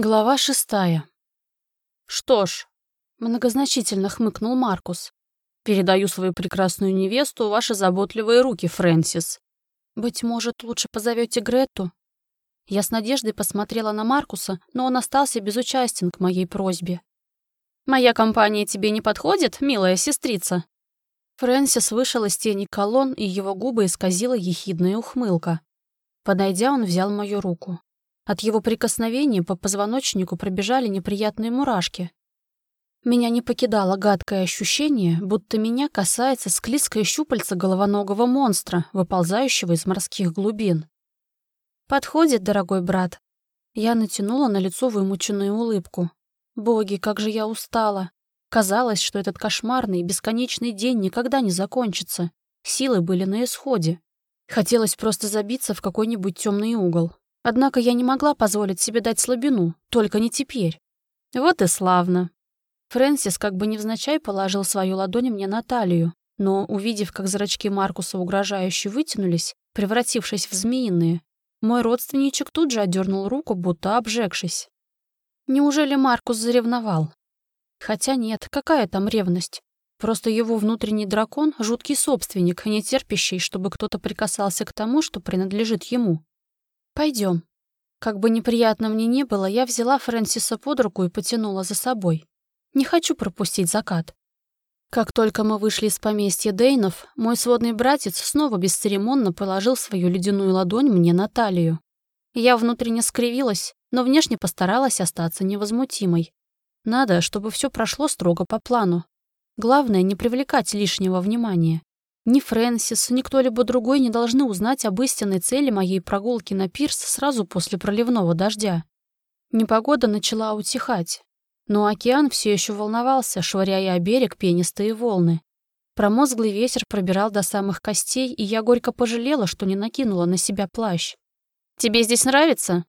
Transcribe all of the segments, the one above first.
Глава шестая. «Что ж», — многозначительно хмыкнул Маркус, «передаю свою прекрасную невесту в ваши заботливые руки, Фрэнсис. Быть может, лучше позовете Грету?» Я с надеждой посмотрела на Маркуса, но он остался безучастен к моей просьбе. «Моя компания тебе не подходит, милая сестрица?» Фрэнсис вышел из тени колонн, и его губы исказила ехидная ухмылка. Подойдя, он взял мою руку. От его прикосновения по позвоночнику пробежали неприятные мурашки. Меня не покидало гадкое ощущение, будто меня касается склизкое щупальце головоногого монстра, выползающего из морских глубин. «Подходит, дорогой брат». Я натянула на лицо вымученную улыбку. «Боги, как же я устала!» Казалось, что этот кошмарный, бесконечный день никогда не закончится. Силы были на исходе. Хотелось просто забиться в какой-нибудь темный угол, Однако я не могла позволить себе дать слабину, только не теперь. Вот и славно. Фрэнсис как бы невзначай положил свою ладонь мне на талию, но, увидев, как зрачки Маркуса угрожающе вытянулись, превратившись в змеиные, мой родственничек тут же отдернул руку, будто обжегшись. Неужели Маркус заревновал? Хотя нет, какая там ревность? Просто его внутренний дракон — жуткий собственник, не терпящий, чтобы кто-то прикасался к тому, что принадлежит ему. Пойдем. Как бы неприятно мне не было, я взяла Фрэнсиса под руку и потянула за собой. Не хочу пропустить закат. Как только мы вышли из поместья Дейнов, мой сводный братец снова бесцеремонно положил свою ледяную ладонь мне на талию. Я внутренне скривилась, но внешне постаралась остаться невозмутимой. Надо, чтобы все прошло строго по плану. Главное, не привлекать лишнего внимания. Ни Фрэнсис, ни кто-либо другой не должны узнать об истинной цели моей прогулки на пирс сразу после проливного дождя. Непогода начала утихать, но океан все еще волновался, швыряя о берег пенистые волны. Промозглый ветер пробирал до самых костей, и я горько пожалела, что не накинула на себя плащ. «Тебе здесь нравится?»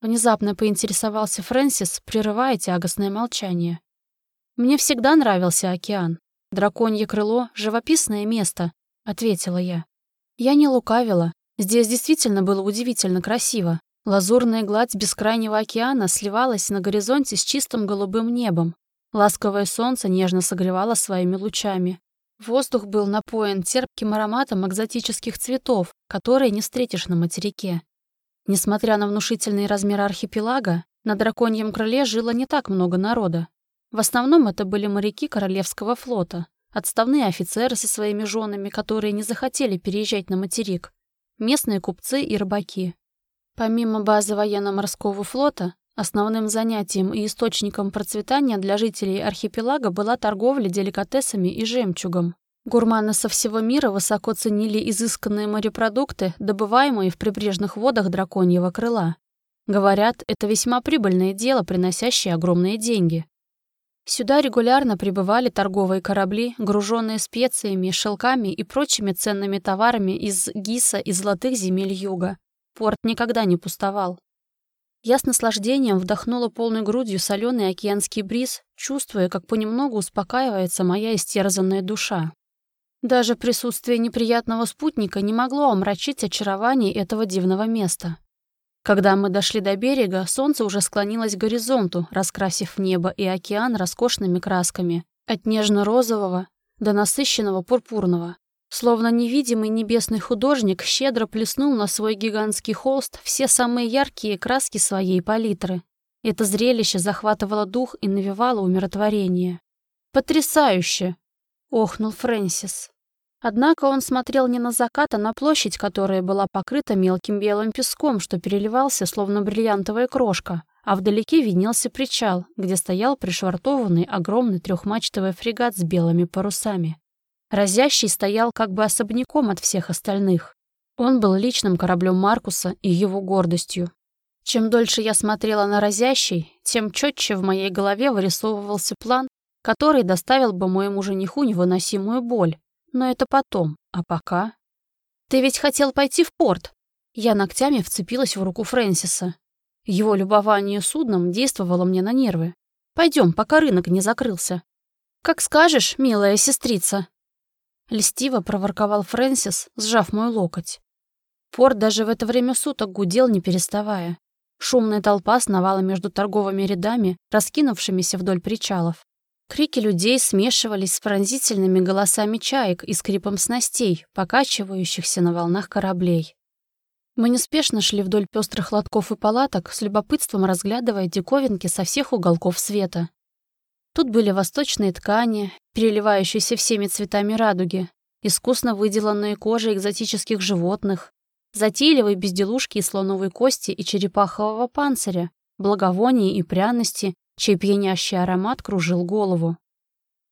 Внезапно поинтересовался Фрэнсис, прерывая тягостное молчание. «Мне всегда нравился океан. «Драконье крыло — живописное место», — ответила я. Я не лукавила. Здесь действительно было удивительно красиво. Лазурная гладь бескрайнего океана сливалась на горизонте с чистым голубым небом. Ласковое солнце нежно согревало своими лучами. Воздух был напоен терпким ароматом экзотических цветов, которые не встретишь на материке. Несмотря на внушительные размеры архипелага, на драконьем крыле жило не так много народа. В основном это были моряки Королевского флота, отставные офицеры со своими женами, которые не захотели переезжать на материк, местные купцы и рыбаки. Помимо базы военно-морского флота, основным занятием и источником процветания для жителей архипелага была торговля деликатесами и жемчугом. Гурманы со всего мира высоко ценили изысканные морепродукты, добываемые в прибрежных водах драконьего крыла. Говорят, это весьма прибыльное дело, приносящее огромные деньги. Сюда регулярно прибывали торговые корабли, груженные специями, шелками и прочими ценными товарами из Гиса и золотых земель юга. Порт никогда не пустовал. Я с наслаждением вдохнула полной грудью соленый океанский бриз, чувствуя, как понемногу успокаивается моя истерзанная душа. Даже присутствие неприятного спутника не могло омрачить очарование этого дивного места. Когда мы дошли до берега, солнце уже склонилось к горизонту, раскрасив небо и океан роскошными красками, от нежно-розового до насыщенного пурпурного. Словно невидимый небесный художник щедро плеснул на свой гигантский холст все самые яркие краски своей палитры. Это зрелище захватывало дух и навевало умиротворение. «Потрясающе!» — охнул Фрэнсис. Однако он смотрел не на закат, а на площадь, которая была покрыта мелким белым песком, что переливался, словно бриллиантовая крошка, а вдалеке виднелся причал, где стоял пришвартованный огромный трехмачтовый фрегат с белыми парусами. Разящий стоял как бы особняком от всех остальных. Он был личным кораблем Маркуса и его гордостью. Чем дольше я смотрела на разящий, тем четче в моей голове вырисовывался план, который доставил бы моему жениху невыносимую боль, но это потом, а пока... «Ты ведь хотел пойти в порт?» Я ногтями вцепилась в руку Фрэнсиса. Его любование судном действовало мне на нервы. Пойдем, пока рынок не закрылся. «Как скажешь, милая сестрица!» Льстиво проворковал Фрэнсис, сжав мой локоть. Порт даже в это время суток гудел, не переставая. Шумная толпа сновала между торговыми рядами, раскинувшимися вдоль причалов. Крики людей смешивались с пронзительными голосами чаек и скрипом снастей, покачивающихся на волнах кораблей. Мы неспешно шли вдоль пестрых лотков и палаток, с любопытством разглядывая диковинки со всех уголков света. Тут были восточные ткани, переливающиеся всеми цветами радуги, искусно выделанные кожи экзотических животных, затейливые безделушки из слоновой кости и черепахового панциря, благовония и пряности, чей пьянящий аромат кружил голову.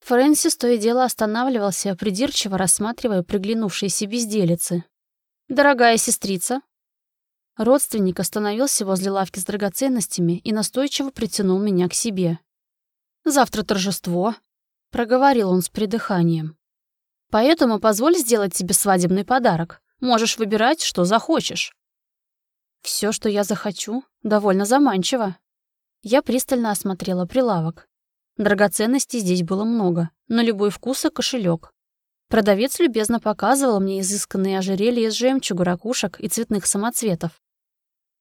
Фрэнсис то и дело останавливался, придирчиво рассматривая приглянувшиеся безделицы. «Дорогая сестрица!» Родственник остановился возле лавки с драгоценностями и настойчиво притянул меня к себе. «Завтра торжество», — проговорил он с придыханием. «Поэтому позволь сделать тебе свадебный подарок. Можешь выбирать, что захочешь». Все, что я захочу, довольно заманчиво. Я пристально осмотрела прилавок. Драгоценностей здесь было много, на любой вкус и кошелек. Продавец любезно показывал мне изысканные ожерелья из жемчуга, ракушек и цветных самоцветов.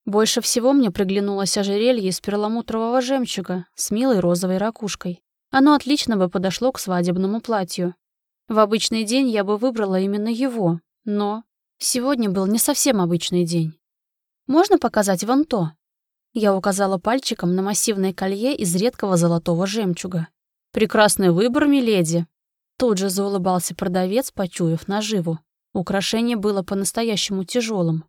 Больше всего мне приглянулось ожерелье из перламутрового жемчуга с милой розовой ракушкой. Оно отлично бы подошло к свадебному платью. В обычный день я бы выбрала именно его, но сегодня был не совсем обычный день. «Можно показать вон то?» Я указала пальчиком на массивное колье из редкого золотого жемчуга. «Прекрасный выбор, миледи!» Тут же заулыбался продавец, почуяв наживу. Украшение было по-настоящему тяжелым.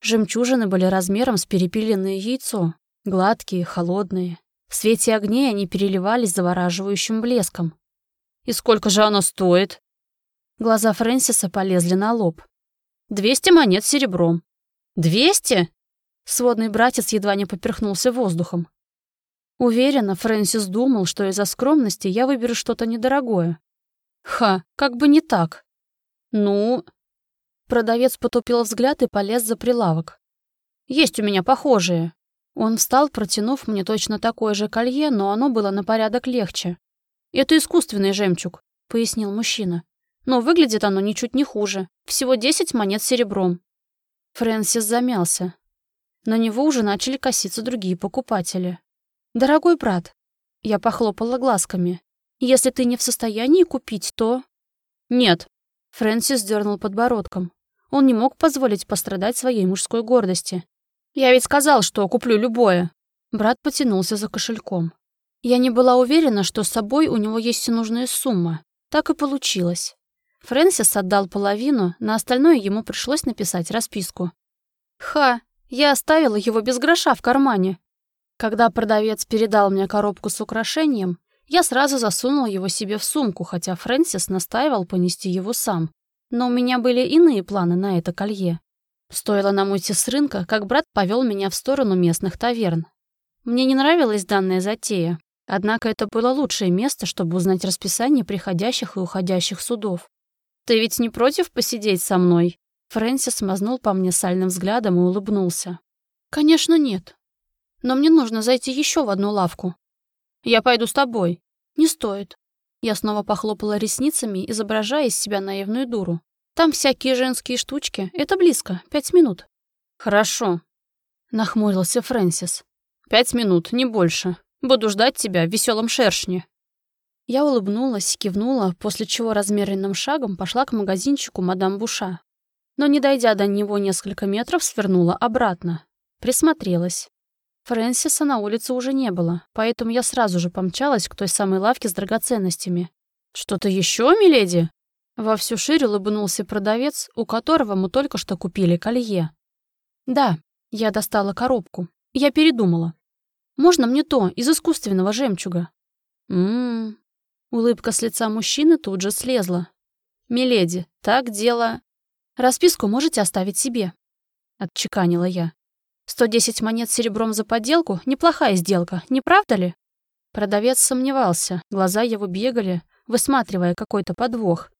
Жемчужины были размером с перепиленное яйцо, гладкие, холодные. В свете огней они переливались завораживающим блеском. «И сколько же оно стоит?» Глаза Фрэнсиса полезли на лоб. «Двести монет серебром». «Двести?» Сводный братец едва не поперхнулся воздухом. Уверена, Фрэнсис думал, что из-за скромности я выберу что-то недорогое. Ха, как бы не так. Ну... Продавец потупил взгляд и полез за прилавок. Есть у меня похожие. Он встал, протянув мне точно такое же колье, но оно было на порядок легче. «Это искусственный жемчуг», — пояснил мужчина. «Но выглядит оно ничуть не хуже. Всего десять монет серебром». Фрэнсис замялся. На него уже начали коситься другие покупатели. «Дорогой брат», — я похлопала глазками, «если ты не в состоянии купить, то...» «Нет», — Фрэнсис дернул подбородком. Он не мог позволить пострадать своей мужской гордости. «Я ведь сказал, что куплю любое». Брат потянулся за кошельком. Я не была уверена, что с собой у него есть нужная сумма. Так и получилось. Фрэнсис отдал половину, на остальное ему пришлось написать расписку. «Ха, я оставила его без гроша в кармане. Когда продавец передал мне коробку с украшением, я сразу засунула его себе в сумку, хотя Фрэнсис настаивал понести его сам. Но у меня были иные планы на это колье. Стоило нам уйти с рынка, как брат повел меня в сторону местных таверн. Мне не нравилась данная затея, однако это было лучшее место, чтобы узнать расписание приходящих и уходящих судов. «Ты ведь не против посидеть со мной?» Фрэнсис мазнул по мне сальным взглядом и улыбнулся. «Конечно, нет. Но мне нужно зайти еще в одну лавку. Я пойду с тобой. Не стоит». Я снова похлопала ресницами, изображая из себя наивную дуру. «Там всякие женские штучки. Это близко. Пять минут». «Хорошо», — нахмурился Фрэнсис. «Пять минут, не больше. Буду ждать тебя в веселом шершне». Я улыбнулась, кивнула, после чего размеренным шагом пошла к магазинчику мадам Буша но, не дойдя до него несколько метров, свернула обратно. Присмотрелась. Фрэнсиса на улице уже не было, поэтому я сразу же помчалась к той самой лавке с драгоценностями. «Что-то еще, миледи?» Во всю ширь улыбнулся продавец, у которого мы только что купили колье. «Да, я достала коробку. Я передумала. Можно мне то, из искусственного жемчуга?» «М-м-м». Улыбка с лица мужчины тут же слезла. «Миледи, так дело...» «Расписку можете оставить себе», — отчеканила я. «110 монет серебром за подделку — неплохая сделка, не правда ли?» Продавец сомневался, глаза его бегали, высматривая какой-то подвох.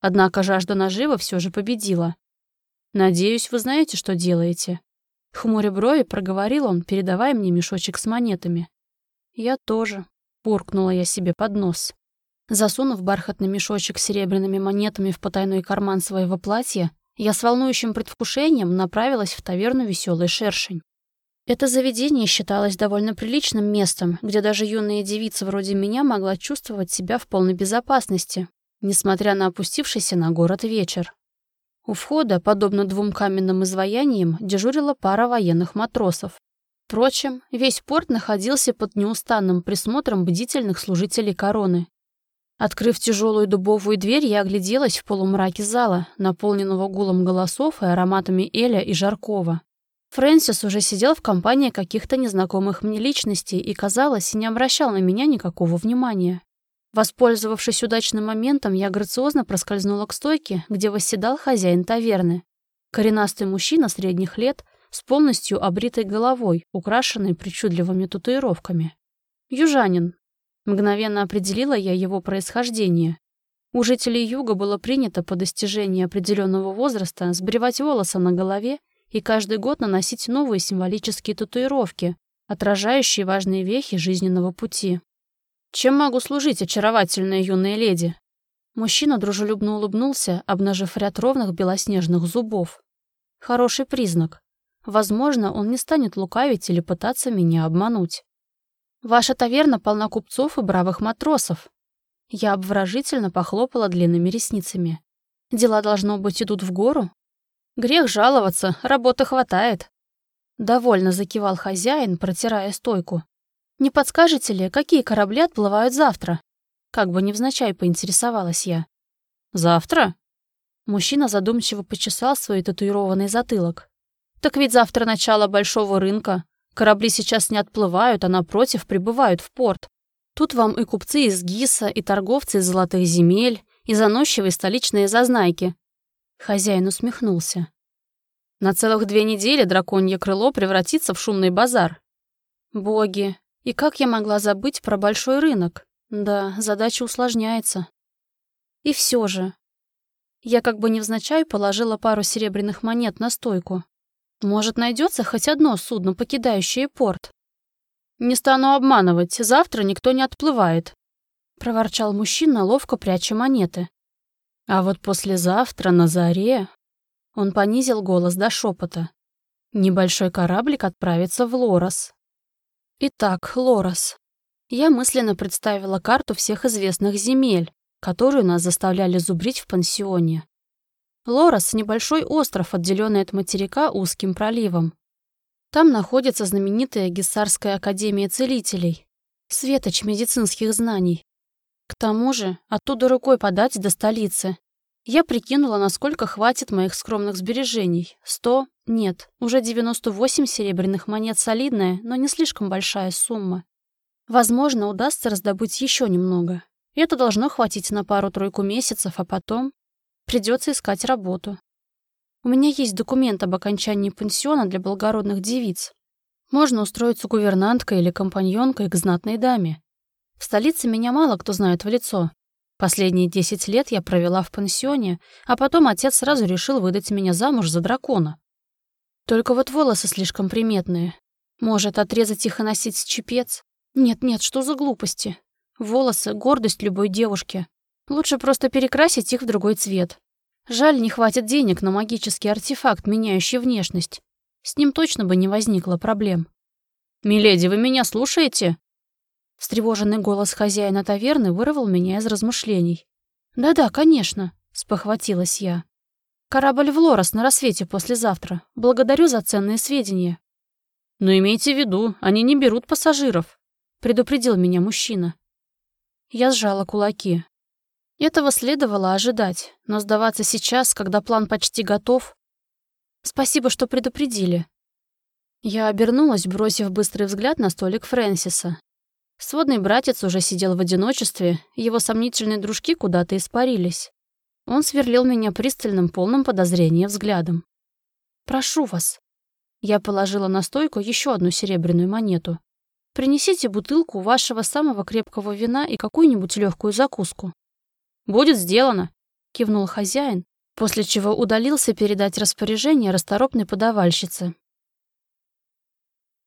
Однако жажда нажива все же победила. «Надеюсь, вы знаете, что делаете?» Хмуря брови проговорил он, передавая мне мешочек с монетами. «Я тоже», — буркнула я себе под нос. Засунув бархатный мешочек с серебряными монетами в потайной карман своего платья, я с волнующим предвкушением направилась в таверну «Веселый шершень». Это заведение считалось довольно приличным местом, где даже юная девица вроде меня могла чувствовать себя в полной безопасности, несмотря на опустившийся на город вечер. У входа, подобно двум каменным изваяниям, дежурила пара военных матросов. Впрочем, весь порт находился под неустанным присмотром бдительных служителей короны. Открыв тяжелую дубовую дверь, я огляделась в полумраке зала, наполненного гулом голосов и ароматами Эля и Жаркова. Фрэнсис уже сидел в компании каких-то незнакомых мне личностей и, казалось, не обращал на меня никакого внимания. Воспользовавшись удачным моментом, я грациозно проскользнула к стойке, где восседал хозяин таверны. Коренастый мужчина средних лет с полностью обритой головой, украшенной причудливыми татуировками. Южанин. Мгновенно определила я его происхождение. У жителей юга было принято по достижении определенного возраста сбривать волосы на голове и каждый год наносить новые символические татуировки, отражающие важные вехи жизненного пути. «Чем могу служить, очаровательная юная леди?» Мужчина дружелюбно улыбнулся, обнажив ряд ровных белоснежных зубов. Хороший признак. Возможно, он не станет лукавить или пытаться меня обмануть. Ваша таверна полна купцов и бравых матросов. Я обворожительно похлопала длинными ресницами. Дела, должно быть, идут в гору? Грех жаловаться, работы хватает. Довольно закивал хозяин, протирая стойку. «Не подскажете ли, какие корабли отплывают завтра?» Как бы невзначай поинтересовалась я. «Завтра?» Мужчина задумчиво почесал свой татуированный затылок. «Так ведь завтра начало большого рынка. Корабли сейчас не отплывают, а напротив прибывают в порт. Тут вам и купцы из ГИСа, и торговцы из золотых земель, и заносчивые столичные зазнайки». Хозяин усмехнулся. «На целых две недели драконье крыло превратится в шумный базар». «Боги, и как я могла забыть про большой рынок? Да, задача усложняется. И все же. Я как бы невзначай положила пару серебряных монет на стойку. Может, найдется хоть одно судно, покидающее порт? «Не стану обманывать, завтра никто не отплывает», — проворчал мужчина, ловко пряча монеты. «А вот послезавтра на заре...» Он понизил голос до шепота. «Небольшой кораблик отправится в Лорос, Итак, Лорос. Я мысленно представила карту всех известных земель, которую нас заставляли зубрить в пансионе. Лорос — небольшой остров, отделенный от материка узким проливом. Там находится знаменитая Гессарская академия целителей, светоч медицинских знаний. К тому же, оттуда рукой подать до столицы. Я прикинула, насколько хватит моих скромных сбережений. Сто? Нет, уже 98 серебряных монет солидная, но не слишком большая сумма. Возможно, удастся раздобыть еще немного. Это должно хватить на пару-тройку месяцев, а потом придется искать работу. У меня есть документ об окончании пансиона для благородных девиц. Можно устроиться гувернанткой или компаньонкой к знатной даме. В столице меня мало кто знает в лицо, Последние десять лет я провела в пансионе, а потом отец сразу решил выдать меня замуж за дракона. Только вот волосы слишком приметные. Может, отрезать их и носить с чепец? Нет-нет, что за глупости? Волосы — гордость любой девушки. Лучше просто перекрасить их в другой цвет. Жаль, не хватит денег на магический артефакт, меняющий внешность. С ним точно бы не возникло проблем. «Миледи, вы меня слушаете?» Встревоженный голос хозяина таверны вырвал меня из размышлений. «Да-да, конечно», — спохватилась я. «Корабль в Лорос на рассвете послезавтра. Благодарю за ценные сведения». «Но имейте в виду, они не берут пассажиров», — предупредил меня мужчина. Я сжала кулаки. Этого следовало ожидать, но сдаваться сейчас, когда план почти готов... Спасибо, что предупредили. Я обернулась, бросив быстрый взгляд на столик Фрэнсиса, Сводный братец уже сидел в одиночестве, его сомнительные дружки куда-то испарились. Он сверлил меня пристальным, полным подозрения взглядом. «Прошу вас». Я положила на стойку еще одну серебряную монету. «Принесите бутылку вашего самого крепкого вина и какую-нибудь легкую закуску». «Будет сделано», — кивнул хозяин, после чего удалился передать распоряжение расторопной подавальщице,